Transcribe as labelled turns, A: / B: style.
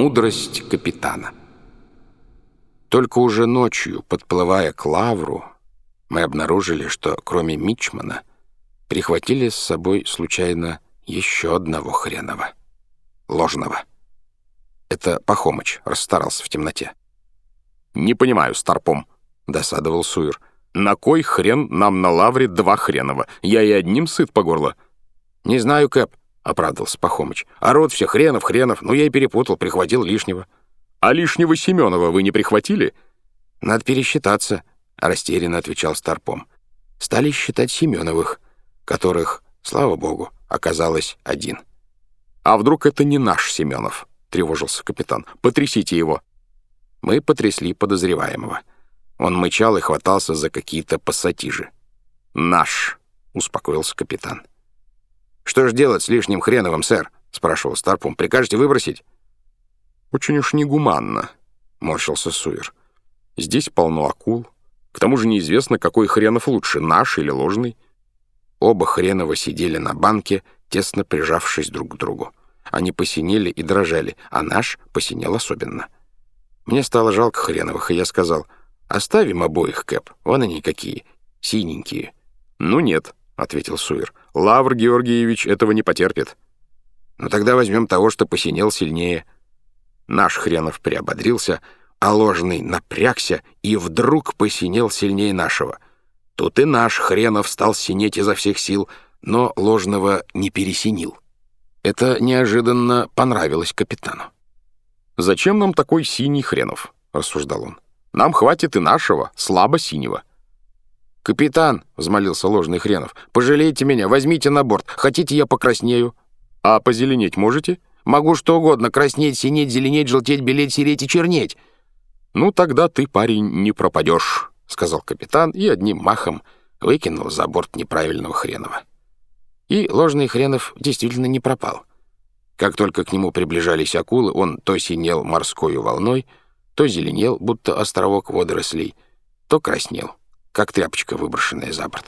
A: Мудрость капитана. Только уже ночью, подплывая к Лавру, мы обнаружили, что кроме Мичмана прихватили с собой случайно еще одного хренова. Ложного. Это Пахомыч расстарался в темноте.
B: «Не понимаю, Старпом», — досадовал Суир. «На кой хрен нам на лавре два хренова? Я и одним сыт по горло».
A: «Не знаю, Кэп», — оправдался Пахомыч. «А рот все хренов, хренов. Ну, я и перепутал, прихватил лишнего».
B: «А лишнего Семенова вы не прихватили?»
A: «Надо пересчитаться», — растерянно отвечал Старпом. «Стали считать Семеновых, которых, слава богу, оказалось один».
B: «А вдруг это не наш Семенов?» — тревожился капитан. «Потрясите его».
A: Мы потрясли подозреваемого. Он мычал и хватался за какие-то пассатижи. «Наш», — успокоился капитан. «Что ж делать с лишним хреновым, сэр?» — спрашивал Старпом. «Прикажете выбросить?»
B: «Очень уж негуманно», — морщился Суир. «Здесь полно акул. К тому же неизвестно, какой хренов лучше, наш или ложный».
A: Оба хренова сидели на банке, тесно прижавшись друг к другу. Они посинели и дрожали, а наш посинел особенно. Мне стало жалко хреновых, и я сказал, «Оставим обоих, Кэп, вон они какие, синенькие».
B: «Ну нет», — ответил Суир. «Лавр Георгиевич этого не потерпит».
A: «Ну тогда возьмем того, что посинел сильнее». Наш хренов приободрился, а ложный напрягся и вдруг посинел сильнее нашего. Тут и наш хренов стал синеть изо всех сил, но ложного не пересинил. Это неожиданно понравилось капитану.
B: «Зачем нам такой синий хренов?» — рассуждал он. «Нам хватит и нашего, слабо синего».
A: «Капитан», — взмолился ложный хренов, — «пожалейте меня, возьмите на борт. Хотите, я покраснею?»
B: «А позеленеть можете?»
A: «Могу что угодно — краснеть, синеть, зеленеть, желтеть, белеть, сереть и чернеть».
B: «Ну, тогда ты, парень, не пропадешь», —
A: сказал капитан и одним махом выкинул за борт неправильного хренова. И ложный хренов действительно не пропал. Как только к нему приближались акулы, он то синел морской волной, то зеленел, будто островок водорослей, то краснел, как тряпочка, выброшенная за борт.